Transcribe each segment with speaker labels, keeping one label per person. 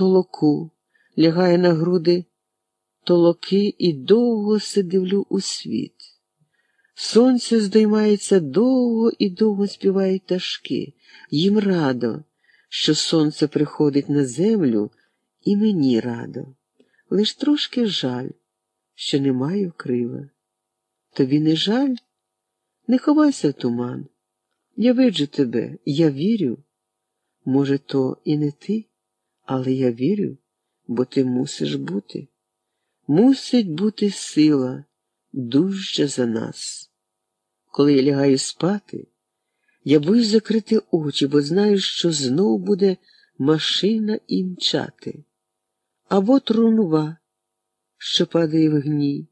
Speaker 1: толоку, лягає на груди толоки і довго сидивлю у світ. Сонце здоймається довго і довго співають пташки. Їм радо, що сонце приходить на землю, і мені радо. Лиш трошки жаль, що не маю крила. Тобі не жаль? Не ховайся в туман. Я виджу тебе, я вірю. Може, то і не ти, але я вірю, бо ти мусиш бути. Мусить бути сила дужча за нас. Коли я лягаю спати, я боюсь закрити очі, бо знаю, що знов буде машина і мчати. Або трунва, що падає в гній.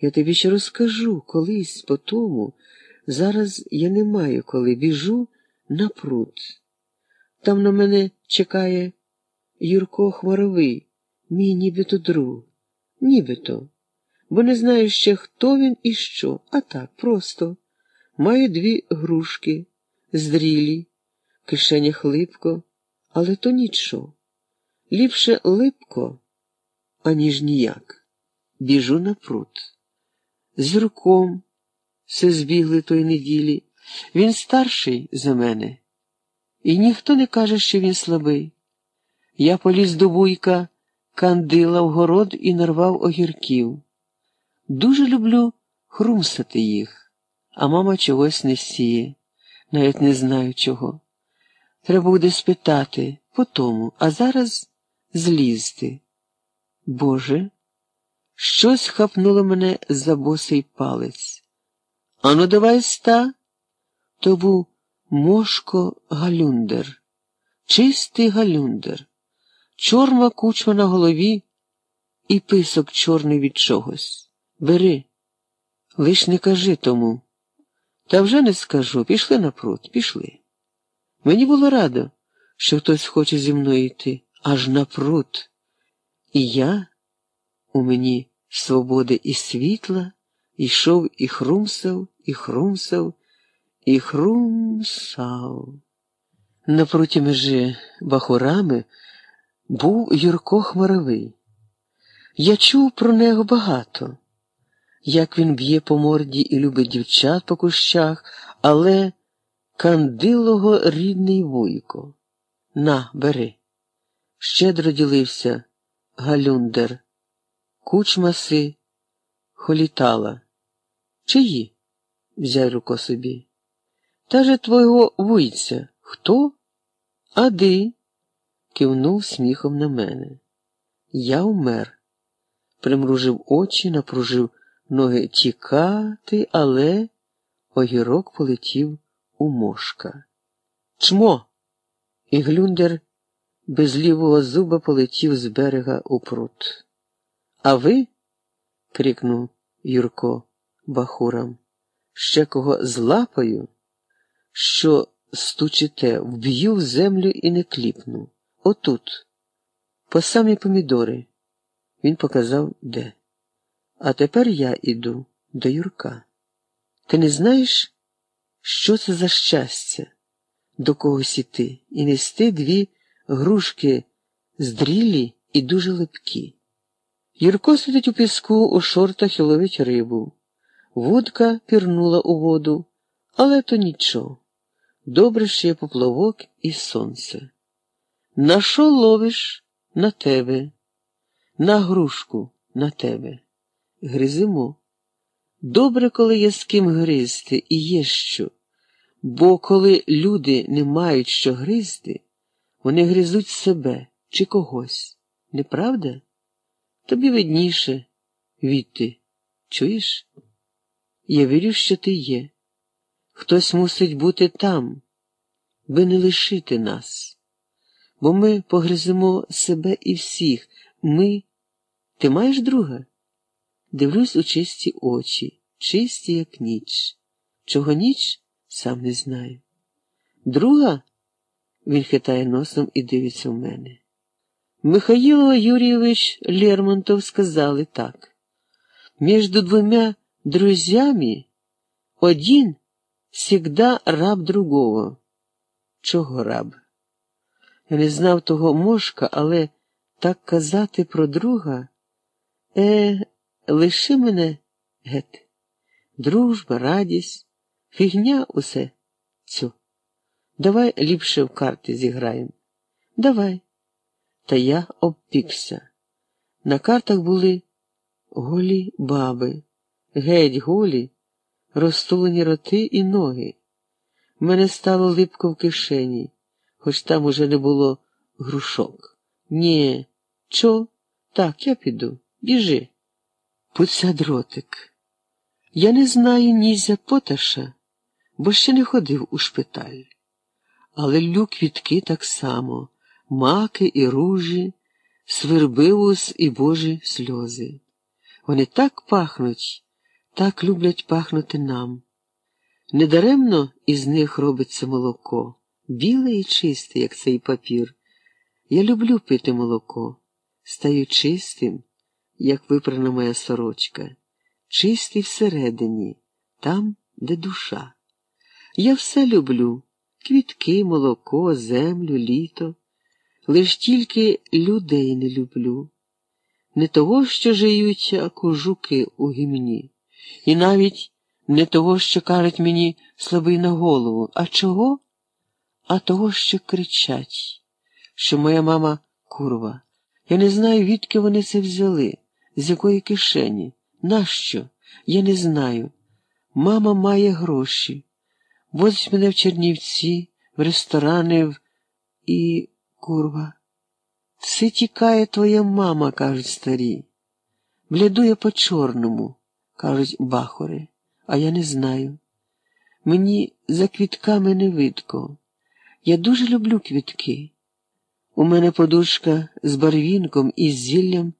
Speaker 1: Я тобі ще розкажу колись по тому, зараз я не маю коли біжу на пруд. Там на мене чекає Юрко Хмаровий, мій нібито друг, нібито, бо не знаю ще, хто він і що, а так просто. Маю дві грушки, здрілі, в кишенях липко, але то нічого. Ліпше липко, аніж ніяк. Біжу на пруд. З Юрком все збігли тої неділі. Він старший за мене, і ніхто не каже, що він слабий. Я поліз до вуйка, кандила в город і нарвав огірків. Дуже люблю хрумсати їх, а мама чогось не сіє, навіть не знаю чого. Треба буде спитати по тому, а зараз злізти. Боже, щось хапнуло мене за босий палець. Ану, давай ста. То був Мошко Галюндер, чистий галюндер, чорна кучма на голові і писок чорний від чогось. Бери, лиш не кажи тому. Та вже не скажу. Пішли на пруд, пішли. Мені було радо, що хтось хоче зі мною йти, аж на пруд. І я у мені свободи і світла, йшов і хрумсав, і хрумсав, і хрумсав. Напроти межі бахурами був Юрко Хмаровий. Я чув про нього багато, як він б'є по морді і любить дівчат по кущах, але кандилого рідний вуйко. На, бери. Щедро ділився Галюндер. Кучмаси холітала. Чиї? взяй руко собі. Та же твого вуйця. Хто? Ади, кивнув сміхом на мене. Я умер. Примружив очі, напружив ноги тікати, але огірок полетів у мошка. Чмо! І Глюндер без лівого зуба полетів з берега у пруд. А ви? крикнув Юрко бахурам. Ще кого злапаю, що стучите, вб'ю в землю і не кліпну. Отут, по самі помідори. Він показав де. А тепер я іду до Юрка. Ти не знаєш, що це за щастя до когось іти і нести дві грушки здрілі і дуже липкі. Юрко сидить у піску у шортах і ловить рибу. Вудка пірнула у воду, але то нічого. Добре ще є поплавок і сонце. На що ловиш на тебе? На грушку на тебе. Гризимо. Добре, коли є з ким гризти, і є що. Бо коли люди не мають що гризти, вони гризуть себе чи когось. Неправда? Тобі видніше, відти. Чуєш? Я вірю, що ти є. Хтось мусить бути там, би не лишити нас. Бо ми погриземо себе і всіх. Ми. Ти маєш друга? Дивлюсь у чисті очі, чисті, як ніч. Чого ніч, сам не знаю. Друга? Він хитає носом і дивиться в мене. Михаило Юрьевич Лермонтов сказали так. Между двумя друзьями один всегда раб другого. Чого раб? Не знав того мошка, але так казати про друга, е, лиши мене геть. Дружба, радість, фігня усе цю. Давай ліпше в карти зіграємо. Давай. Та я обпікся. На картах були голі баби, геть голі, розтулені роти і ноги. Мене стало липко в кишені, хоч там уже не було грушок. Нє, чо? Так, я піду. Біжи. Пуця дротик. Я не знаю нізя Поташа, бо ще не ходив у шпиталь. Але лю квітки так само, маки і ружі, свербивус і божі сльози. Вони так пахнуть, так люблять пахнути нам. Недаремно із них робиться молоко, біле і чисте, як цей папір. Я люблю пити молоко, стаю чистим, як випрана моя сорочка, чистий всередині, там, де душа. Я все люблю квітки, молоко, землю, літо, лиш тільки людей не люблю. Не того, що жиють, а кожуки у гімні, і навіть не того, що кажуть мені слабий на голову, а чого? А того, що кричать, що моя мама курва. Я не знаю, відки вони це взяли, з якої кишені, нащо? Я не знаю. Мама має гроші. Возить мене в Чернівці, в ресторани в... і курва. Все тікає твоя мама, кажуть старі. Блядує по чорному, кажуть бахори, а я не знаю. Мені за квітками не видко. Я дуже люблю квітки. У мене подушка з барвінком і з зіллям